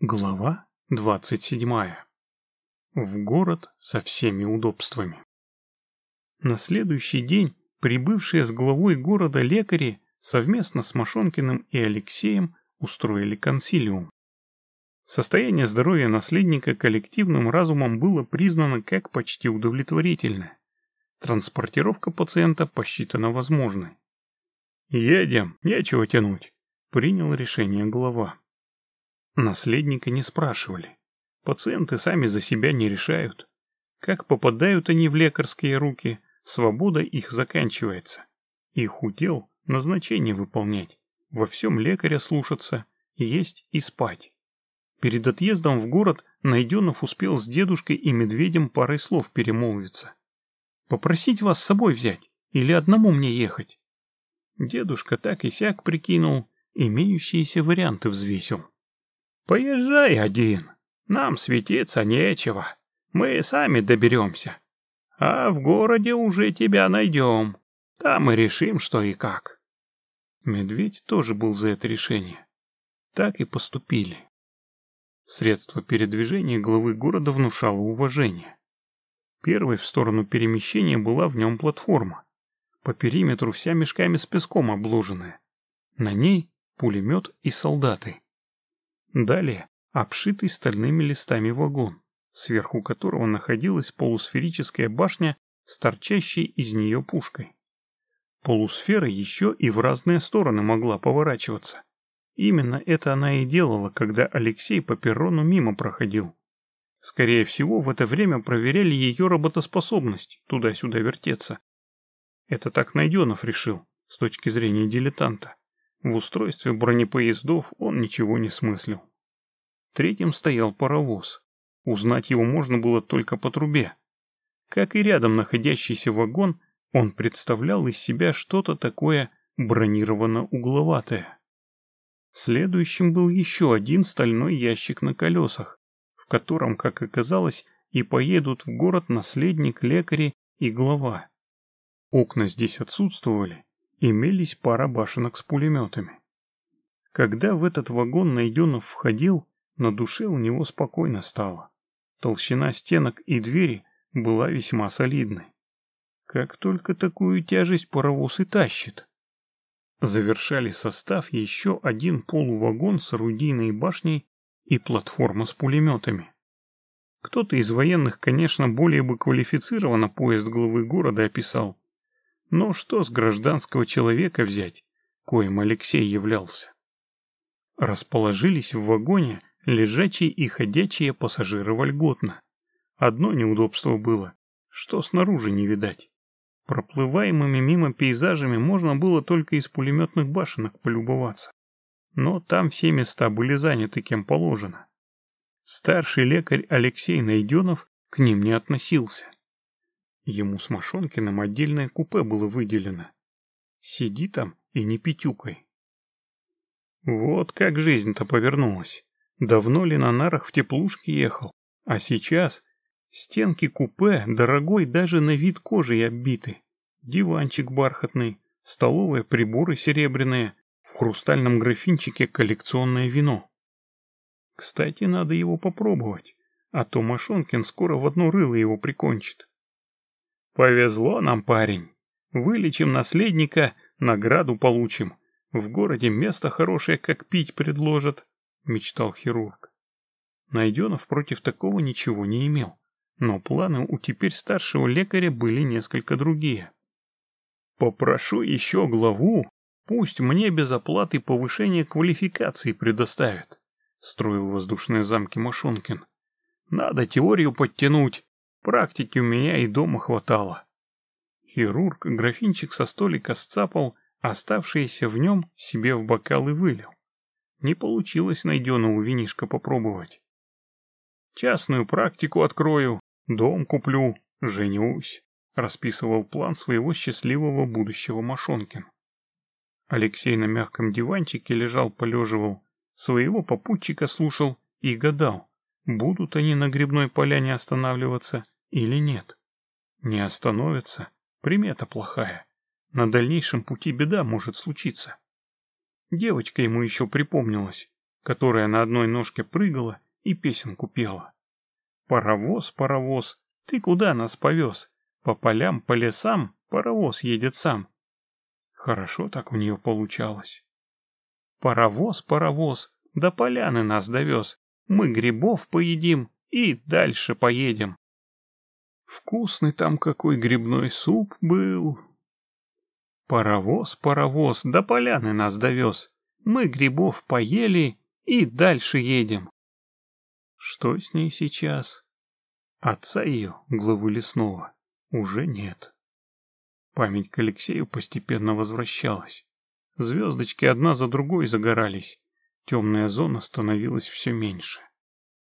Глава двадцать седьмая. В город со всеми удобствами. На следующий день прибывшие с главой города лекари совместно с Машонкиным и Алексеем устроили консилиум. Состояние здоровья наследника коллективным разумом было признано как почти удовлетворительное. Транспортировка пациента посчитана возможной. «Едем, нечего тянуть», — принял решение глава. Наследника не спрашивали. Пациенты сами за себя не решают. Как попадают они в лекарские руки, свобода их заканчивается. Их удел – назначение выполнять, во всем лекаря слушаться, есть и спать. Перед отъездом в город Найденов успел с дедушкой и медведем парой слов перемолвиться. «Попросить вас с собой взять или одному мне ехать?» Дедушка так и сяк прикинул, имеющиеся варианты взвесил. Поезжай один. Нам светиться нечего. Мы сами доберемся. А в городе уже тебя найдем. Там мы решим, что и как. Медведь тоже был за это решение. Так и поступили. Средство передвижения главы города внушало уважение. Первой в сторону перемещения была в нем платформа. По периметру вся мешками с песком обложенная. На ней пулемет и солдаты. Далее обшитый стальными листами вагон, сверху которого находилась полусферическая башня с торчащей из нее пушкой. Полусфера еще и в разные стороны могла поворачиваться. Именно это она и делала, когда Алексей по перрону мимо проходил. Скорее всего, в это время проверяли ее работоспособность, туда-сюда вертеться. Это так Найденов решил, с точки зрения дилетанта. В устройстве бронепоездов он ничего не смыслил. Третьим стоял паровоз. Узнать его можно было только по трубе. Как и рядом находящийся вагон, он представлял из себя что-то такое бронированно-угловатое. Следующим был еще один стальной ящик на колесах, в котором, как оказалось, и поедут в город наследник, лекари и глава. Окна здесь отсутствовали, имелись пара башенок с пулеметами. Когда в этот вагон Найденов входил, на душе у него спокойно стало. Толщина стенок и двери была весьма солидной. Как только такую тяжесть паровоз и тащит. Завершали состав еще один полувагон с орудийной башней и платформа с пулеметами. Кто-то из военных, конечно, более бы квалифицированно поезд главы города описал, но что с гражданского человека взять, коим Алексей являлся? Расположились в вагоне лежачие и ходячие пассажиры вольготно. Одно неудобство было, что снаружи не видать. Проплываемыми мимо пейзажами можно было только из пулеметных башенок полюбоваться. Но там все места были заняты кем положено. Старший лекарь Алексей Найденов к ним не относился. Ему с Машонкиным отдельное купе было выделено. Сиди там и не пятюкой. Вот как жизнь-то повернулась. Давно ли на нарах в теплушке ехал? А сейчас стенки купе дорогой даже на вид кожей оббиты. Диванчик бархатный, столовые приборы серебряные, в хрустальном графинчике коллекционное вино. Кстати, надо его попробовать, а то Машонкин скоро в одно рыло его прикончит. Повезло нам, парень. Вылечим наследника, награду получим. В городе место хорошее, как пить предложат, мечтал хирург. Найденов против такого ничего не имел, но планы у теперь старшего лекаря были несколько другие. Попрошу еще главу, пусть мне без оплаты повышение квалификации предоставят, строил воздушные замки Машонкин. Надо теорию подтянуть, Практики у меня и дома хватало. Хирург графинчик со столика сцапал, оставшиеся в нем себе в бокал и вылил. Не получилось найденного винишка попробовать. Частную практику открою, дом куплю, женюсь, расписывал план своего счастливого будущего Машонкин. Алексей на мягком диванчике лежал, полеживал, своего попутчика слушал и гадал, будут они на грибной поляне останавливаться или нет. Не остановится, примета плохая. На дальнейшем пути беда может случиться. Девочка ему еще припомнилась, которая на одной ножке прыгала и песенку пела. «Паровоз, паровоз, ты куда нас повез? По полям, по лесам паровоз едет сам». Хорошо так у нее получалось. «Паровоз, паровоз, до поляны нас довез. Мы грибов поедим и дальше поедем». Вкусный там какой грибной суп был. Паровоз, паровоз, до поляны нас довез. Мы грибов поели и дальше едем. Что с ней сейчас? Отца ее, главы лесного, уже нет. Память к Алексею постепенно возвращалась. Звездочки одна за другой загорались. Темная зона становилась все меньше.